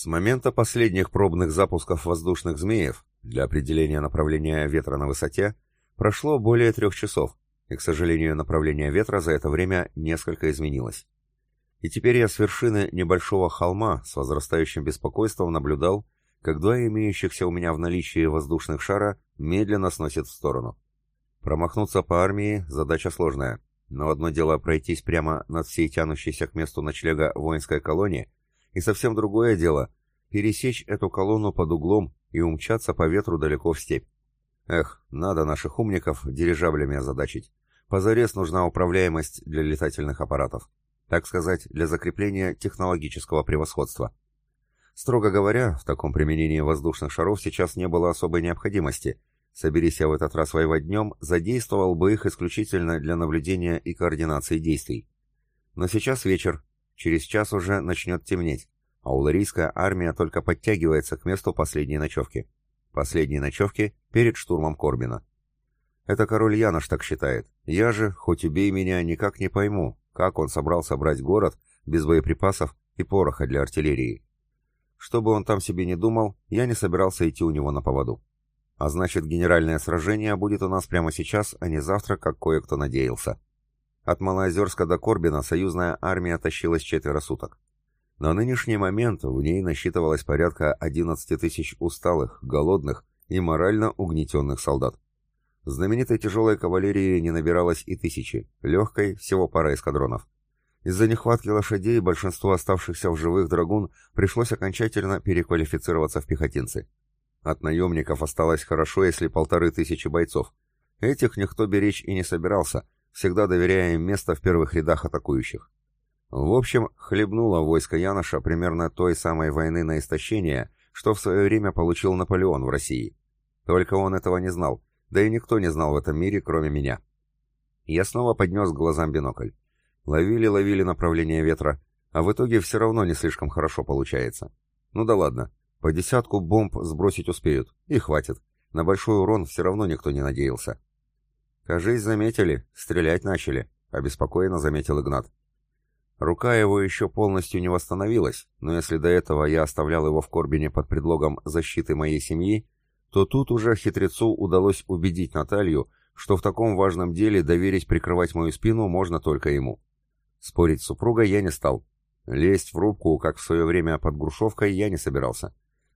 С момента последних пробных запусков воздушных змеев для определения направления ветра на высоте прошло более трех часов, и, к сожалению, направление ветра за это время несколько изменилось. И теперь я с вершины небольшого холма с возрастающим беспокойством наблюдал, как два имеющихся у меня в наличии воздушных шара медленно сносят в сторону. Промахнуться по армии – задача сложная, но одно дело пройтись прямо над всей тянущейся к месту ночлега воинской колонии, и совсем другое дело – пересечь эту колонну под углом и умчаться по ветру далеко в степь. Эх, надо наших умников дирижаблями озадачить. Позарез нужна управляемость для летательных аппаратов. Так сказать, для закрепления технологического превосходства. Строго говоря, в таком применении воздушных шаров сейчас не было особой необходимости. Соберись я в этот раз воевать днем, задействовал бы их исключительно для наблюдения и координации действий. Но сейчас вечер, через час уже начнет темнеть, а уларийская армия только подтягивается к месту последней ночевки. Последней ночевки перед штурмом Корбина. Это король Янош так считает. Я же, хоть убей меня, никак не пойму, как он собрался брать город без боеприпасов и пороха для артиллерии. Что бы он там себе не думал, я не собирался идти у него на поводу. А значит, генеральное сражение будет у нас прямо сейчас, а не завтра, как кое-кто надеялся. От Малоозерска до Корбина союзная армия тащилась четверо суток. На нынешний момент в ней насчитывалось порядка 11 тысяч усталых, голодных и морально угнетенных солдат. Знаменитой тяжелой кавалерии не набиралось и тысячи, легкой всего пара эскадронов. Из-за нехватки лошадей большинство оставшихся в живых драгун пришлось окончательно переквалифицироваться в пехотинцы. От наемников осталось хорошо, если полторы тысячи бойцов. Этих никто беречь и не собирался, всегда доверяя им место в первых рядах атакующих. В общем, хлебнуло войско Яноша примерно той самой войны на истощение, что в свое время получил Наполеон в России. Только он этого не знал, да и никто не знал в этом мире, кроме меня. Я снова поднес к глазам бинокль. Ловили-ловили направление ветра, а в итоге все равно не слишком хорошо получается. Ну да ладно, по десятку бомб сбросить успеют, и хватит. На большой урон все равно никто не надеялся. «Кажись, заметили, стрелять начали», — обеспокоенно заметил Игнат. Рука его еще полностью не восстановилась, но если до этого я оставлял его в Корбине под предлогом защиты моей семьи, то тут уже хитрецу удалось убедить Наталью, что в таком важном деле доверить прикрывать мою спину можно только ему. Спорить с супругой я не стал. Лезть в рубку, как в свое время под Грушевкой, я не собирался.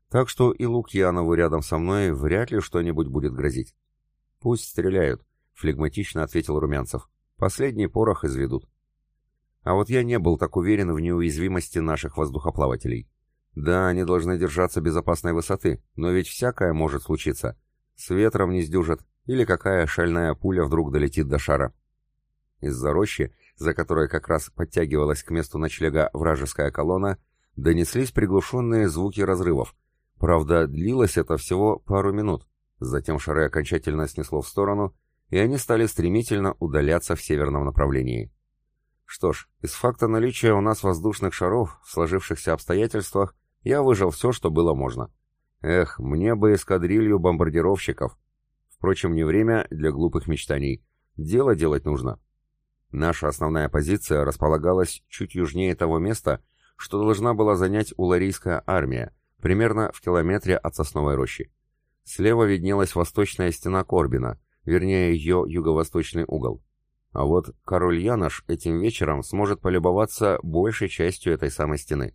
Так что и Лукьянову рядом со мной вряд ли что-нибудь будет грозить. «Пусть стреляют», — флегматично ответил Румянцев. «Последний порох изведут». А вот я не был так уверен в неуязвимости наших воздухоплавателей. Да, они должны держаться безопасной высоты, но ведь всякое может случиться. С ветром не сдюжат, или какая шальная пуля вдруг долетит до шара. Из-за рощи, за которой как раз подтягивалась к месту ночлега вражеская колонна, донеслись приглушенные звуки разрывов. Правда, длилось это всего пару минут. Затем шары окончательно снесло в сторону, и они стали стремительно удаляться в северном направлении. Что ж, из факта наличия у нас воздушных шаров в сложившихся обстоятельствах я выжил все, что было можно. Эх, мне бы эскадрилью бомбардировщиков. Впрочем, не время для глупых мечтаний. Дело делать нужно. Наша основная позиция располагалась чуть южнее того места, что должна была занять уларийская армия, примерно в километре от сосновой рощи. Слева виднелась восточная стена Корбина, вернее ее юго-восточный угол. А вот король Янош этим вечером сможет полюбоваться большей частью этой самой стены.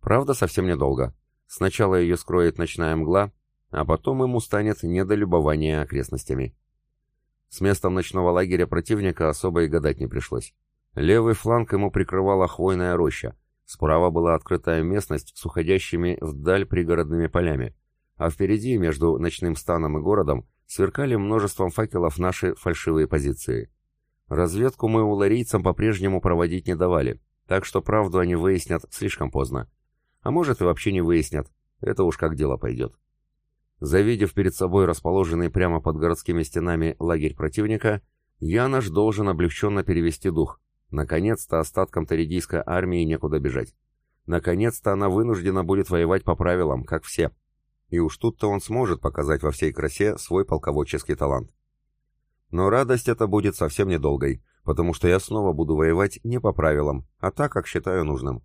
Правда, совсем недолго. Сначала ее скроет ночная мгла, а потом ему станет недолюбование окрестностями. С местом ночного лагеря противника особо и гадать не пришлось. Левый фланг ему прикрывала хвойная роща, справа была открытая местность с уходящими вдаль пригородными полями, а впереди, между ночным станом и городом, сверкали множеством факелов наши фальшивые позиции. Разведку мы уларийцам по-прежнему проводить не давали, так что правду они выяснят слишком поздно. А может и вообще не выяснят. Это уж как дело пойдет. Завидев перед собой расположенный прямо под городскими стенами лагерь противника, Янош должен облегченно перевести дух. Наконец-то остаткам Таридийской армии некуда бежать. Наконец-то она вынуждена будет воевать по правилам, как все. И уж тут-то он сможет показать во всей красе свой полководческий талант. Но радость эта будет совсем недолгой, потому что я снова буду воевать не по правилам, а так, как считаю нужным.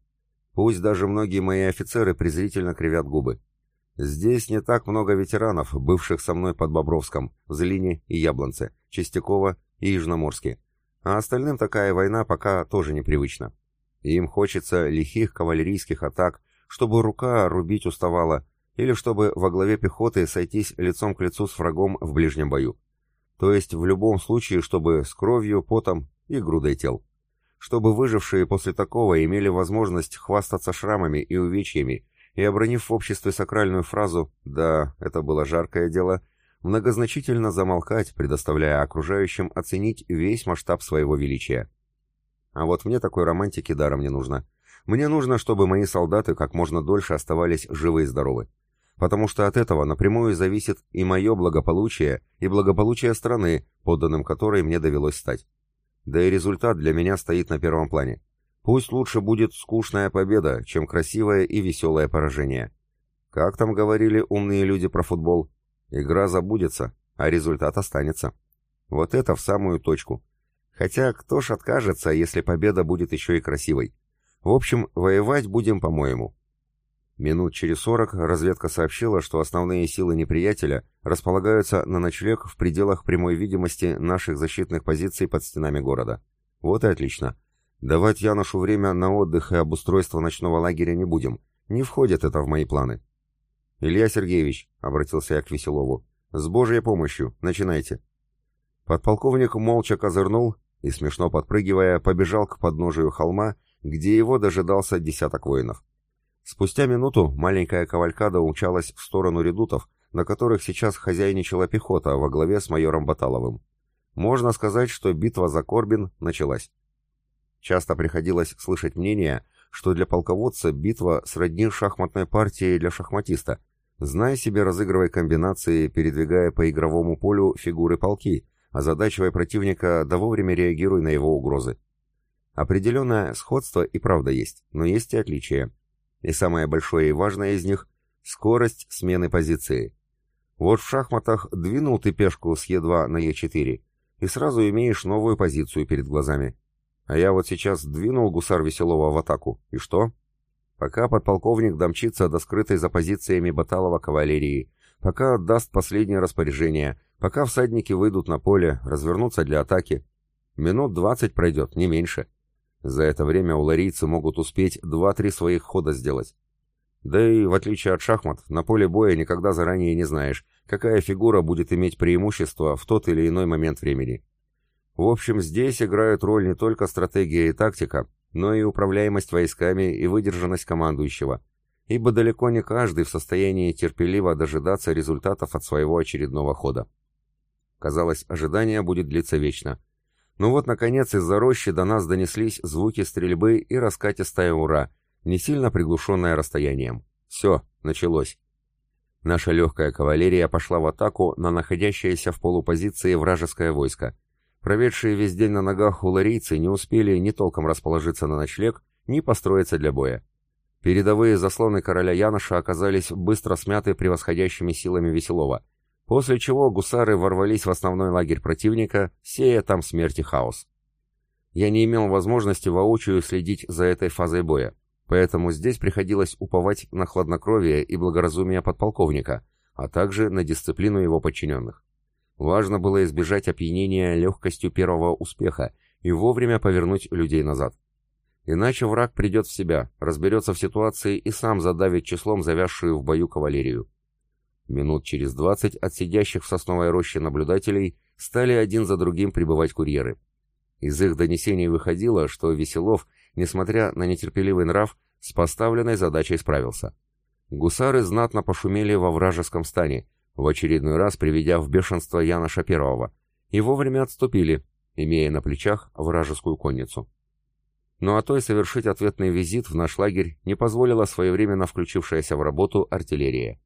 Пусть даже многие мои офицеры презрительно кривят губы. Здесь не так много ветеранов, бывших со мной под Бобровском, Злине и Яблонце, Чистякова и Южноморске. А остальным такая война пока тоже непривычна. Им хочется лихих кавалерийских атак, чтобы рука рубить уставала, или чтобы во главе пехоты сойтись лицом к лицу с врагом в ближнем бою. То есть в любом случае, чтобы с кровью, потом и грудой тел. Чтобы выжившие после такого имели возможность хвастаться шрамами и увечьями, и, обронив в обществе сакральную фразу «да, это было жаркое дело», многозначительно замолкать, предоставляя окружающим оценить весь масштаб своего величия. А вот мне такой романтики даром не нужно. Мне нужно, чтобы мои солдаты как можно дольше оставались живы и здоровы. Потому что от этого напрямую зависит и мое благополучие, и благополучие страны, подданным которой мне довелось стать. Да и результат для меня стоит на первом плане. Пусть лучше будет скучная победа, чем красивое и веселое поражение. Как там говорили умные люди про футбол? Игра забудется, а результат останется. Вот это в самую точку. Хотя кто ж откажется, если победа будет еще и красивой? В общем, воевать будем по-моему. Минут через сорок разведка сообщила, что основные силы неприятеля располагаются на ночлег в пределах прямой видимости наших защитных позиций под стенами города. Вот и отлично. Давать Яношу время на отдых и обустройство ночного лагеря не будем. Не входит это в мои планы. «Илья Сергеевич», — обратился я к Веселову, — «с Божьей помощью, начинайте». Подполковник молча козырнул и, смешно подпрыгивая, побежал к подножию холма, где его дожидался десяток воинов. Спустя минуту маленькая кавалькада умчалась в сторону редутов, на которых сейчас хозяйничала пехота во главе с майором Баталовым. Можно сказать, что битва за Корбин началась. Часто приходилось слышать мнение, что для полководца битва сродни шахматной партии для шахматиста. Знай себе, разыгрывай комбинации, передвигая по игровому полю фигуры полки, озадачивая противника, да вовремя реагируй на его угрозы. Определенное сходство и правда есть, но есть и отличия. И самое большое и важное из них – скорость смены позиции. Вот в шахматах двинул ты пешку с Е2 на Е4, и сразу имеешь новую позицию перед глазами. А я вот сейчас двинул гусар Веселова в атаку. И что? Пока подполковник домчится до скрытой за позициями Баталова кавалерии, пока отдаст последнее распоряжение, пока всадники выйдут на поле, развернутся для атаки. Минут двадцать пройдет, не меньше. За это время уларийцы могут успеть два-три своих хода сделать. Да и, в отличие от шахмат, на поле боя никогда заранее не знаешь, какая фигура будет иметь преимущество в тот или иной момент времени. В общем, здесь играют роль не только стратегия и тактика, но и управляемость войсками и выдержанность командующего, ибо далеко не каждый в состоянии терпеливо дожидаться результатов от своего очередного хода. Казалось, ожидание будет длиться вечно. Но вот, наконец, из-за рощи до нас донеслись звуки стрельбы и раскатистая «Ура», не сильно приглушенная расстоянием. Все, началось. Наша легкая кавалерия пошла в атаку на находящееся в полупозиции вражеское войско. Проведшие весь день на ногах уларийцы не успели ни толком расположиться на ночлег, ни построиться для боя. Передовые заслоны короля Яноша оказались быстро смяты превосходящими силами Веселова, после чего гусары ворвались в основной лагерь противника, сея там смерть и хаос. Я не имел возможности воочию следить за этой фазой боя, поэтому здесь приходилось уповать на хладнокровие и благоразумие подполковника, а также на дисциплину его подчиненных. Важно было избежать опьянения легкостью первого успеха и вовремя повернуть людей назад. Иначе враг придет в себя, разберется в ситуации и сам задавит числом завязшую в бою кавалерию. Минут через двадцать от сидящих в сосновой роще наблюдателей стали один за другим прибывать курьеры. Из их донесений выходило, что Веселов, несмотря на нетерпеливый нрав, с поставленной задачей справился. Гусары знатно пошумели во вражеском стане, в очередной раз приведя в бешенство Яна Шаперового, и вовремя отступили, имея на плечах вражескую конницу. Ну а той совершить ответный визит в наш лагерь не позволила своевременно включившаяся в работу артиллерия.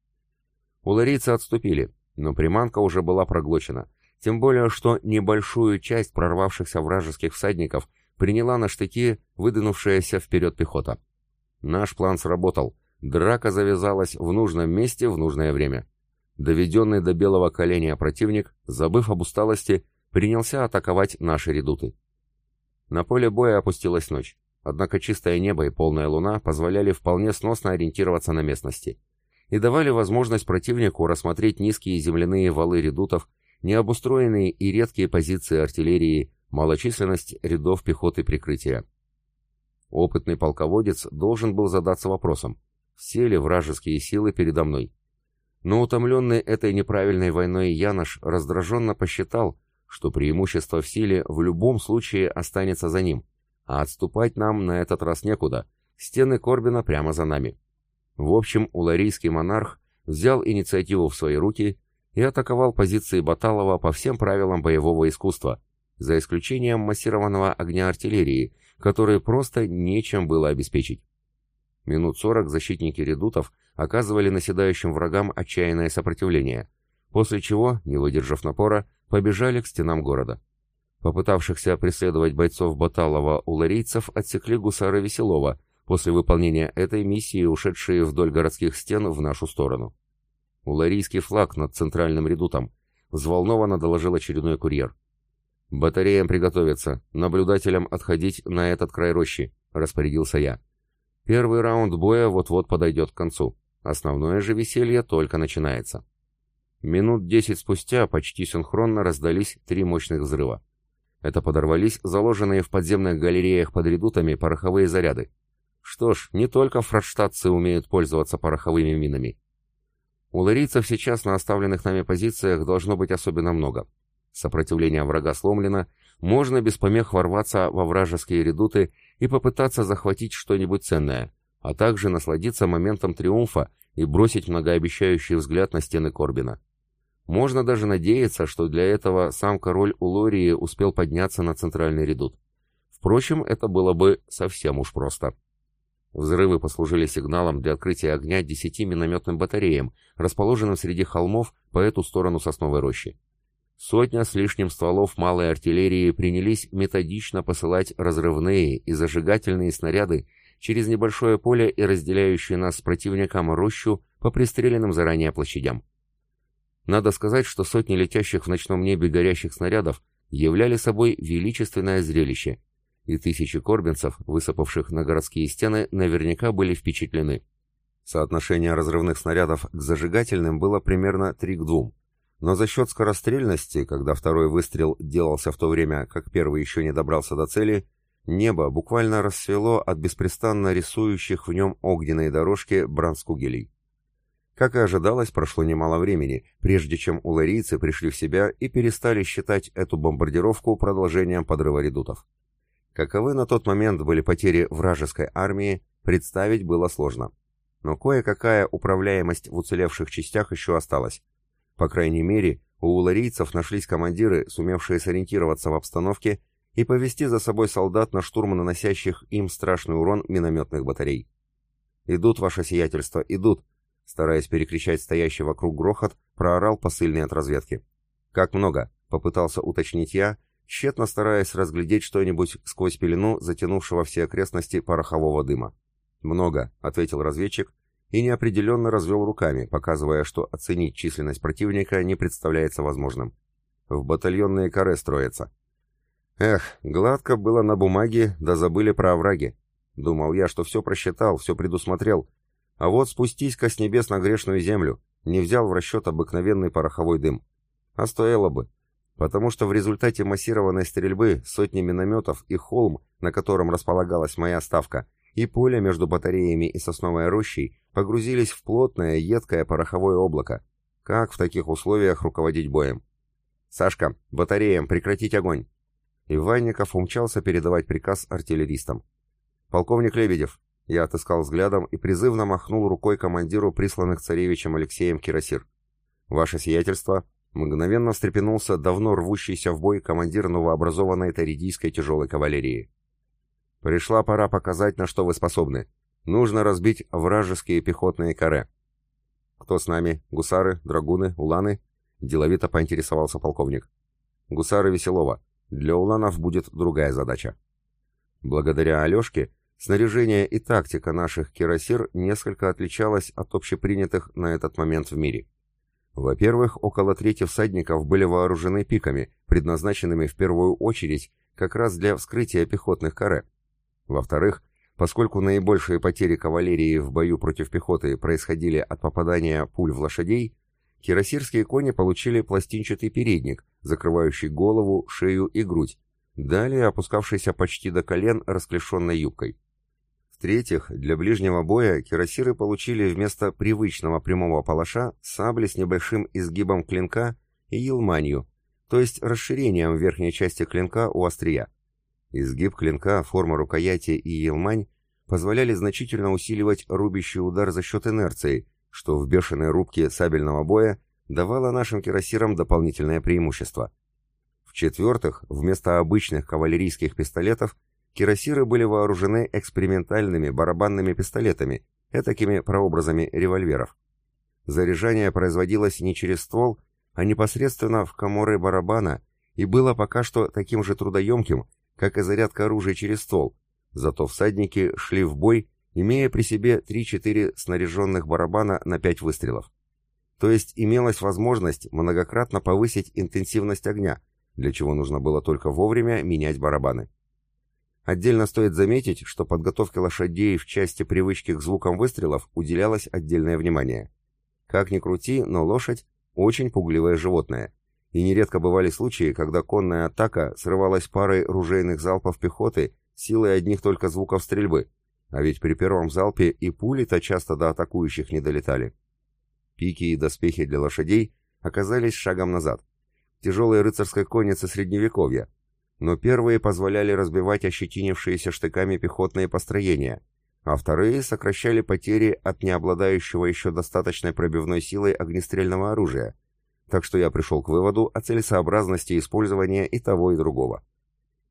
Уларийцы отступили, но приманка уже была проглочена, тем более что небольшую часть прорвавшихся вражеских всадников приняла на штыки выдвинувшаяся вперед пехота. Наш план сработал, драка завязалась в нужном месте в нужное время. Доведенный до белого коленя противник, забыв об усталости, принялся атаковать наши редуты. На поле боя опустилась ночь. однако чистое небо и полная луна позволяли вполне сносно ориентироваться на местности и давали возможность противнику рассмотреть низкие земляные валы редутов, необустроенные и редкие позиции артиллерии, малочисленность рядов пехоты прикрытия. Опытный полководец должен был задаться вопросом, все ли вражеские силы передо мной. Но утомленный этой неправильной войной Янош раздраженно посчитал, что преимущество в силе в любом случае останется за ним, а отступать нам на этот раз некуда, стены Корбина прямо за нами. В общем, уларийский монарх взял инициативу в свои руки и атаковал позиции Баталова по всем правилам боевого искусства, за исключением массированного огня артиллерии, который просто нечем было обеспечить. Минут сорок защитники редутов оказывали наседающим врагам отчаянное сопротивление, после чего, не выдержав напора, побежали к стенам города. Попытавшихся преследовать бойцов Баталова уларийцев отсекли гусары Веселова, после выполнения этой миссии ушедшие вдоль городских стен в нашу сторону. Уларийский флаг над центральным редутом, взволнованно доложил очередной курьер. «Батареям приготовиться, наблюдателям отходить на этот край рощи», — распорядился я. «Первый раунд боя вот-вот подойдет к концу. Основное же веселье только начинается». Минут десять спустя почти синхронно раздались три мощных взрыва. Это подорвались заложенные в подземных галереях под редутами пороховые заряды. Что ж, не только фрадштадтцы умеют пользоваться пороховыми минами. У ларийцев сейчас на оставленных нами позициях должно быть особенно много. Сопротивление врага сломлено, можно без помех ворваться во вражеские редуты и попытаться захватить что-нибудь ценное, а также насладиться моментом триумфа и бросить многообещающий взгляд на стены Корбина. Можно даже надеяться, что для этого сам король Улории успел подняться на центральный редут. Впрочем, это было бы совсем уж просто. Взрывы послужили сигналом для открытия огня десяти минометным батареям, расположенным среди холмов по эту сторону сосновой рощи. Сотня с лишним стволов малой артиллерии принялись методично посылать разрывные и зажигательные снаряды через небольшое поле и разделяющие нас с противником рощу по пристреленным заранее площадям. Надо сказать, что сотни летящих в ночном небе горящих снарядов являли собой величественное зрелище, и тысячи корбинцев, высыпавших на городские стены, наверняка были впечатлены. Соотношение разрывных снарядов к зажигательным было примерно 3 к 2, но за счет скорострельности, когда второй выстрел делался в то время, как первый еще не добрался до цели, небо буквально рассвело от беспрестанно рисующих в нем огненные дорожки бранскугелей. Как и ожидалось, прошло немало времени, прежде чем уларийцы пришли в себя и перестали считать эту бомбардировку продолжением подрыва редутов. Каковы на тот момент были потери вражеской армии, представить было сложно. Но кое-какая управляемость в уцелевших частях еще осталась, по крайней мере, у уларийцев нашлись командиры, сумевшие сориентироваться в обстановке и повести за собой солдат на штурм наносящих им страшный урон минометных батарей. «Идут, ваше сиятельство, идут!» Стараясь перекричать стоящий вокруг грохот, проорал посыльный от разведки. «Как много?» — попытался уточнить я, тщетно стараясь разглядеть что-нибудь сквозь пелену, затянувшего все окрестности порохового дыма. «Много», — ответил разведчик, и неопределенно развел руками, показывая, что оценить численность противника не представляется возможным. В батальонные каре строятся. Эх, гладко было на бумаге, да забыли про овраги. Думал я, что все просчитал, все предусмотрел. А вот спустись-ка с небес на грешную землю, не взял в расчет обыкновенный пороховой дым. А стоило бы, потому что в результате массированной стрельбы сотни минометов и холм, на котором располагалась моя ставка, и поле между батареями и сосновой рощей погрузились в плотное, едкое пороховое облако. Как в таких условиях руководить боем? «Сашка, батареям прекратить огонь!» Иванников умчался передавать приказ артиллеристам. «Полковник Лебедев!» Я отыскал взглядом и призывно махнул рукой командиру присланных царевичем Алексеем Кирасир. «Ваше сиятельство!» Мгновенно встрепенулся давно рвущийся в бой командир новообразованной таридийской тяжелой кавалерии. Пришла пора показать, на что вы способны. Нужно разбить вражеские пехотные каре. Кто с нами? Гусары, драгуны, уланы? Деловито поинтересовался полковник. Гусары Веселова. Для уланов будет другая задача. Благодаря Алешке, снаряжение и тактика наших кирасир несколько отличалась от общепринятых на этот момент в мире. Во-первых, около трети всадников были вооружены пиками, предназначенными в первую очередь как раз для вскрытия пехотных каре. Во-вторых, поскольку наибольшие потери кавалерии в бою против пехоты происходили от попадания пуль в лошадей, кирасирские кони получили пластинчатый передник, закрывающий голову, шею и грудь, далее опускавшийся почти до колен расклешенной юбкой. В-третьих, для ближнего боя кирасиры получили вместо привычного прямого палаша сабли с небольшим изгибом клинка и елманью, то есть расширением верхней части клинка у острия. Изгиб клинка, форма рукояти и елмань позволяли значительно усиливать рубящий удар за счет инерции, что в бешеной рубке сабельного боя давало нашим кирасирам дополнительное преимущество. В-четвертых, вместо обычных кавалерийских пистолетов кирасиры были вооружены экспериментальными барабанными пистолетами, этакими прообразами револьверов. Заряжание производилось не через ствол, а непосредственно в коморы барабана и было пока что таким же трудоемким, как и зарядка оружия через ствол, зато всадники шли в бой, имея при себе 3-4 снаряженных барабана на 5 выстрелов. То есть имелась возможность многократно повысить интенсивность огня, для чего нужно было только вовремя менять барабаны. Отдельно стоит заметить, что подготовке лошадей в части привычки к звукам выстрелов уделялось отдельное внимание. Как ни крути, но лошадь – очень пугливое животное. И нередко бывали случаи, когда конная атака срывалась парой ружейных залпов пехоты силой одних только звуков стрельбы, а ведь при первом залпе и пули-то часто до атакующих не долетали. Пики и доспехи для лошадей оказались шагом назад. Тяжелые рыцарской конницы средневековья – но первые позволяли разбивать ощетинившиеся штыками пехотные построения, а вторые сокращали потери от необладающего еще достаточной пробивной силой огнестрельного оружия, так что я пришел к выводу о целесообразности использования и того, и другого.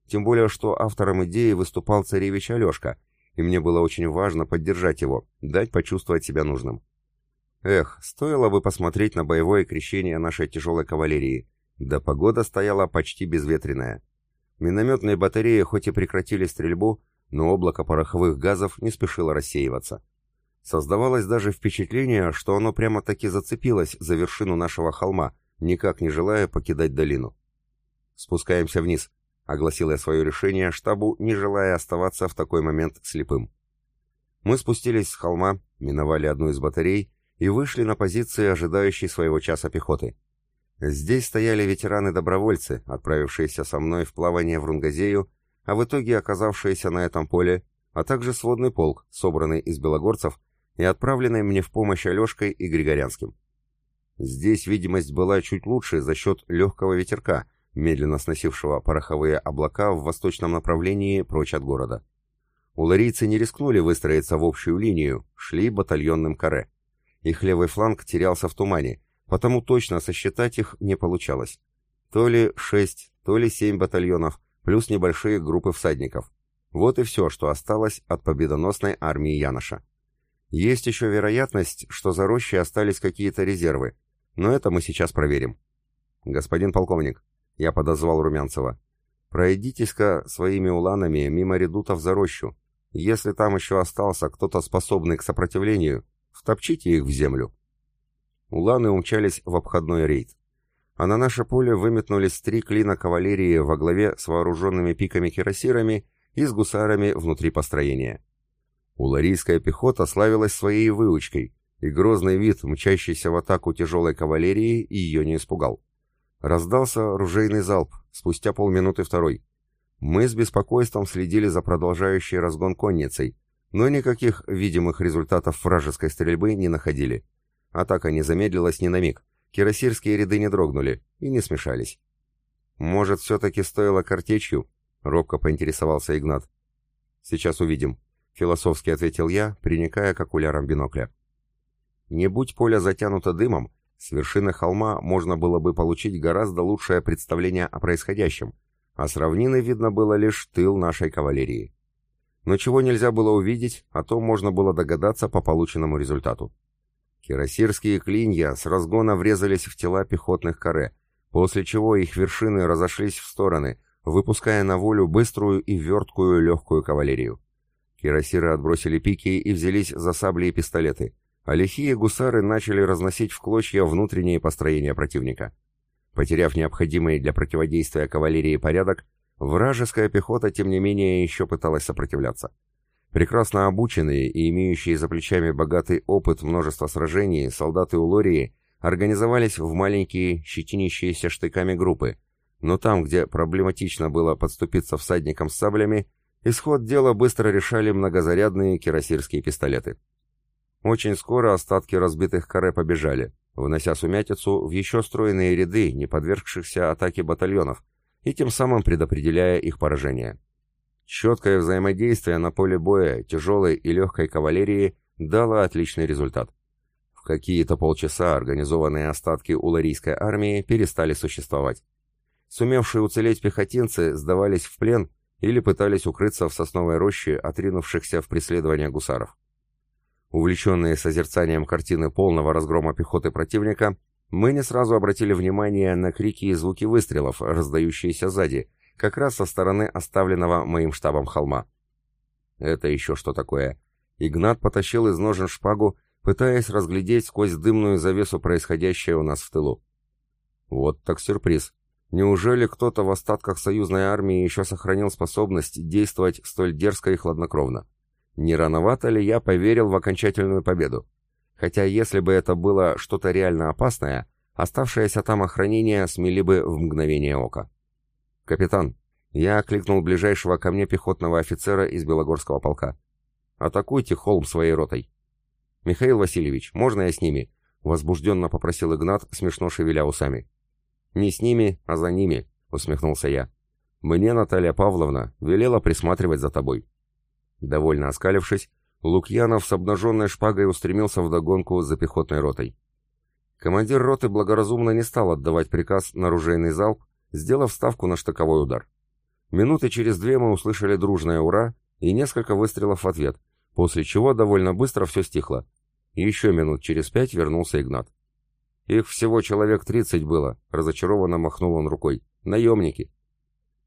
Тем более, что автором идеи выступал царевич Алешка, и мне было очень важно поддержать его, дать почувствовать себя нужным. Эх, стоило бы посмотреть на боевое крещение нашей тяжелой кавалерии, да погода стояла почти безветренная. Минометные батареи хоть и прекратили стрельбу, но облако пороховых газов не спешило рассеиваться. Создавалось даже впечатление, что оно прямо-таки зацепилось за вершину нашего холма, никак не желая покидать долину. «Спускаемся вниз», — огласил я свое решение штабу, не желая оставаться в такой момент слепым. Мы спустились с холма, миновали одну из батарей и вышли на позиции ожидающей своего часа пехоты. Здесь стояли ветераны-добровольцы, отправившиеся со мной в плавание в Рунгазею, а в итоге оказавшиеся на этом поле, а также сводный полк, собранный из белогорцев и отправленный мне в помощь Алешкой и Григорянским. Здесь видимость была чуть лучше за счет легкого ветерка, медленно сносившего пороховые облака в восточном направлении прочь от города. Уларийцы не рискнули выстроиться в общую линию, шли батальонным каре. Их левый фланг терялся в тумане, потому точно сосчитать их не получалось. То ли шесть, то ли семь батальонов, плюс небольшие группы всадников. Вот и все, что осталось от победоносной армии Яноша. Есть еще вероятность, что за рощей остались какие-то резервы, но это мы сейчас проверим. Господин полковник, я подозвал Румянцева, пройдитесь-ка своими уланами мимо редутов за рощу. Если там еще остался кто-то способный к сопротивлению, втопчите их в землю. Уланы умчались в обходной рейд. А на наше поле выметнулись три клина кавалерии во главе с вооруженными пиками-кирасирами и с гусарами внутри построения. Уларийская пехота славилась своей выучкой, и грозный вид, мчащийся в атаку тяжелой кавалерии, ее не испугал. Раздался ружейный залп, спустя полминуты второй. Мы с беспокойством следили за продолжающей разгон конницей, но никаких видимых результатов вражеской стрельбы не находили. Атака не замедлилась ни на миг. Кирасирские ряды не дрогнули и не смешались. «Может, все-таки стоило картечью?» — робко поинтересовался Игнат. «Сейчас увидим», — философски ответил я, приникая к окулярам бинокля. Не будь поле затянуто дымом, с вершины холма можно было бы получить гораздо лучшее представление о происходящем, а с равнины видно было лишь тыл нашей кавалерии. Но чего нельзя было увидеть, о том можно было догадаться по полученному результату. Кирасирские клинья с разгона врезались в тела пехотных каре, после чего их вершины разошлись в стороны, выпуская на волю быструю и верткую легкую кавалерию. Кирасиры отбросили пики и взялись за сабли и пистолеты, а лихие гусары начали разносить в клочья внутренние построения противника. Потеряв необходимый для противодействия кавалерии порядок, Вражеская пехота, тем не менее, еще пыталась сопротивляться. Прекрасно обученные и имеющие за плечами богатый опыт множества сражений, солдаты Улории организовались в маленькие, щетинящиеся штыками группы, но там, где проблематично было подступиться всадникам с саблями, исход дела быстро решали многозарядные кирасирские пистолеты. Очень скоро остатки разбитых каре побежали, внося сумятицу в еще стройные ряды не подвергшихся атаке батальонов, и тем самым предопределяя их поражение. Четкое взаимодействие на поле боя тяжелой и легкой кавалерии дало отличный результат. В какие-то полчаса организованные остатки уларийской армии перестали существовать. Сумевшие уцелеть пехотинцы сдавались в плен или пытались укрыться в сосновой роще отринувшихся в преследование гусаров. Увлеченные созерцанием картины полного разгрома пехоты противника, мы не сразу обратили внимание на крики и звуки выстрелов, раздающиеся сзади, как раз со стороны оставленного моим штабом холма. Это еще что такое? Игнат потащил из ножен шпагу, пытаясь разглядеть сквозь дымную завесу происходящее у нас в тылу. Вот так сюрприз. Неужели кто-то в остатках союзной армии еще сохранил способность действовать столь дерзко и хладнокровно? Не рановато ли я поверил в окончательную победу? Хотя если бы это было что-то реально опасное, оставшееся там охранение смели бы в мгновение ока. «Капитан!» Я окликнул ближайшего ко мне пехотного офицера из Белогорского полка. «Атакуйте холм своей ротой!» «Михаил Васильевич, можно я с ними?» Возбужденно попросил Игнат, смешно шевеля усами. «Не с ними, а за ними», — усмехнулся я. «Мне Наталья Павловна велела присматривать за тобой». Довольно оскалившись, Лукьянов с обнаженной шпагой устремился в догонку за пехотной ротой. Командир роты благоразумно не стал отдавать приказ на ружейный залп, сделав ставку на штыковой удар. Минуты через две мы услышали дружное «Ура!» и несколько выстрелов в ответ, после чего довольно быстро все стихло. Еще минут через пять вернулся Игнат. «Их всего человек тридцать было», — разочарованно махнул он рукой. «Наемники».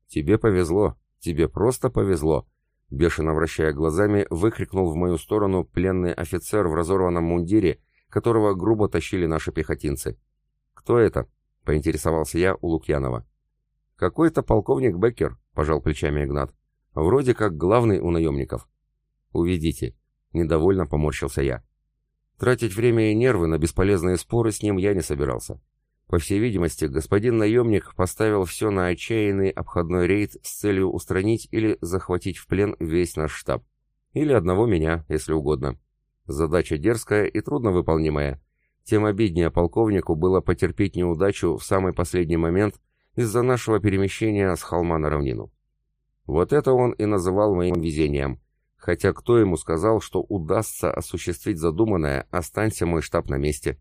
«Тебе повезло, тебе просто повезло», Бешено вращая глазами, выкрикнул в мою сторону пленный офицер в разорванном мундире, которого грубо тащили наши пехотинцы. «Кто это?» — поинтересовался я у Лукьянова. «Какой-то полковник Беккер», — пожал плечами Игнат. «Вроде как главный у наемников». «Уведите», — недовольно поморщился я. Тратить время и нервы на бесполезные споры с ним я не собирался. По всей видимости, господин наемник поставил все на отчаянный обходной рейд с целью устранить или захватить в плен весь наш штаб. Или одного меня, если угодно. Задача дерзкая и трудновыполнимая. Тем обиднее полковнику было потерпеть неудачу в самый последний момент из-за нашего перемещения с холма на равнину. Вот это он и называл моим везением. Хотя кто ему сказал, что удастся осуществить задуманное, останься мой штаб на месте.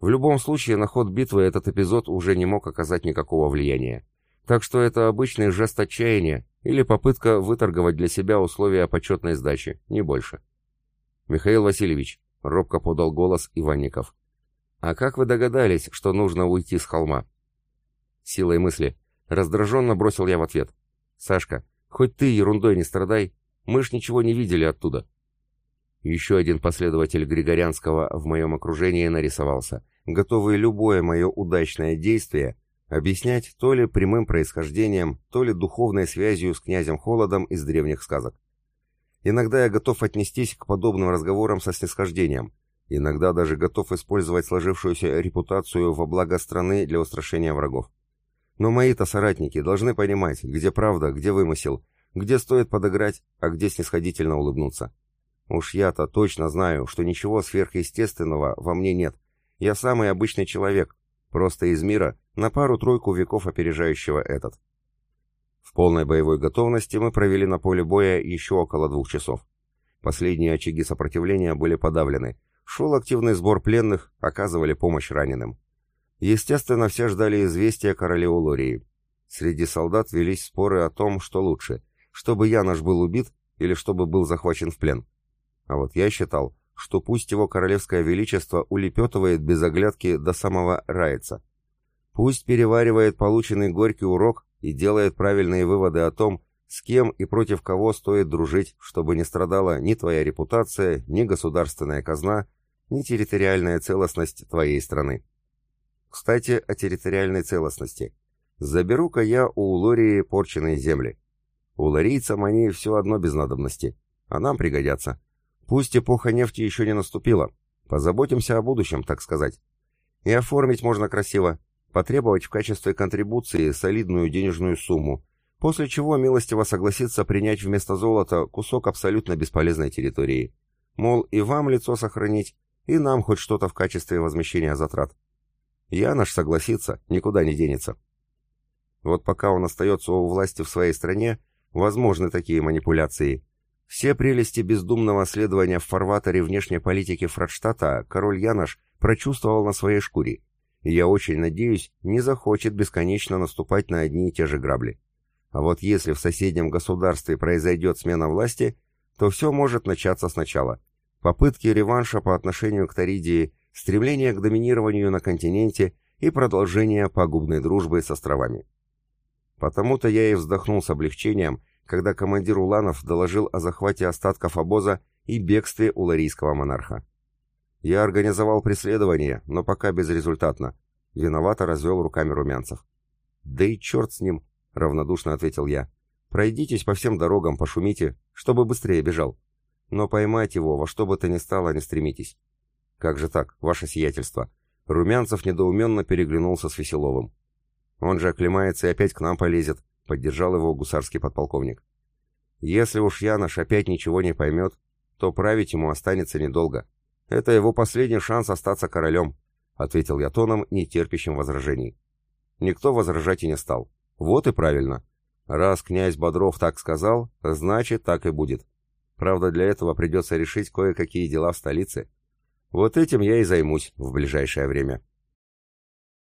В любом случае, на ход битвы этот эпизод уже не мог оказать никакого влияния. Так что это обычный жест отчаяния или попытка выторговать для себя условия почетной сдачи, не больше. «Михаил Васильевич», — робко подал голос Иванников, — «а как вы догадались, что нужно уйти с холма?» Силой мысли. Раздраженно бросил я в ответ. «Сашка, хоть ты ерундой не страдай, мы ж ничего не видели оттуда». Еще один последователь Григорянского в моем окружении нарисовался, готовый любое мое удачное действие объяснять то ли прямым происхождением, то ли духовной связью с князем Холодом из древних сказок. Иногда я готов отнестись к подобным разговорам со снисхождением, иногда даже готов использовать сложившуюся репутацию во благо страны для устрашения врагов. Но мои-то соратники должны понимать, где правда, где вымысел, где стоит подыграть, а где снисходительно улыбнуться. Уж я-то точно знаю, что ничего сверхъестественного во мне нет. Я самый обычный человек, просто из мира, на пару-тройку веков опережающего этот. В полной боевой готовности мы провели на поле боя еще около двух часов. Последние очаги сопротивления были подавлены. Шел активный сбор пленных, оказывали помощь раненым. Естественно, все ждали известия короле Улории. Среди солдат велись споры о том, что лучше, чтобы Янош был убит или чтобы был захвачен в плен. А вот я считал, что пусть его королевское величество улепетывает без оглядки до самого Райца. Пусть переваривает полученный горький урок и делает правильные выводы о том, с кем и против кого стоит дружить, чтобы не страдала ни твоя репутация, ни государственная казна, ни территориальная целостность твоей страны. Кстати, о территориальной целостности. Заберу-ка я у Лории порченные земли. У ларийцам они все одно без надобности, а нам пригодятся. Пусть эпоха нефти еще не наступила, позаботимся о будущем, так сказать. И оформить можно красиво, потребовать в качестве контрибуции солидную денежную сумму, после чего милостиво согласиться принять вместо золота кусок абсолютно бесполезной территории. Мол, и вам лицо сохранить, и нам хоть что-то в качестве возмещения затрат. Я наш согласится, никуда не денется. Вот пока он остается у власти в своей стране, возможны такие манипуляции. Все прелести бездумного следования в фарватере внешней политики Фрадштадта король Янош прочувствовал на своей шкуре, и я очень надеюсь, не захочет бесконечно наступать на одни и те же грабли. А вот если в соседнем государстве произойдет смена власти, то все может начаться сначала. Попытки реванша по отношению к Таридии, стремление к доминированию на континенте и продолжение пагубной дружбы с островами. Потому-то я и вздохнул с облегчением, когда командир Уланов доложил о захвате остатков обоза и бегстве уларийского монарха. Я организовал преследование, но пока безрезультатно. Виновато развел руками румянцев. «Да и черт с ним!» — равнодушно ответил я. «Пройдитесь по всем дорогам, пошумите, чтобы быстрее бежал. Но поймать его во что бы то ни стало не стремитесь». «Как же так, ваше сиятельство?» Румянцев недоуменно переглянулся с Веселовым. Он же оклемается и опять к нам полезет, поддержал его гусарский подполковник. Если уж Янош опять ничего не поймет, то править ему останется недолго. Это его последний шанс остаться королем, ответил я тоном, не терпящим возражений. Никто возражать и не стал. Вот и правильно. Раз князь Бодров так сказал, значит так и будет. Правда, для этого придется решить кое-какие дела в столице. Вот этим я и займусь в ближайшее время.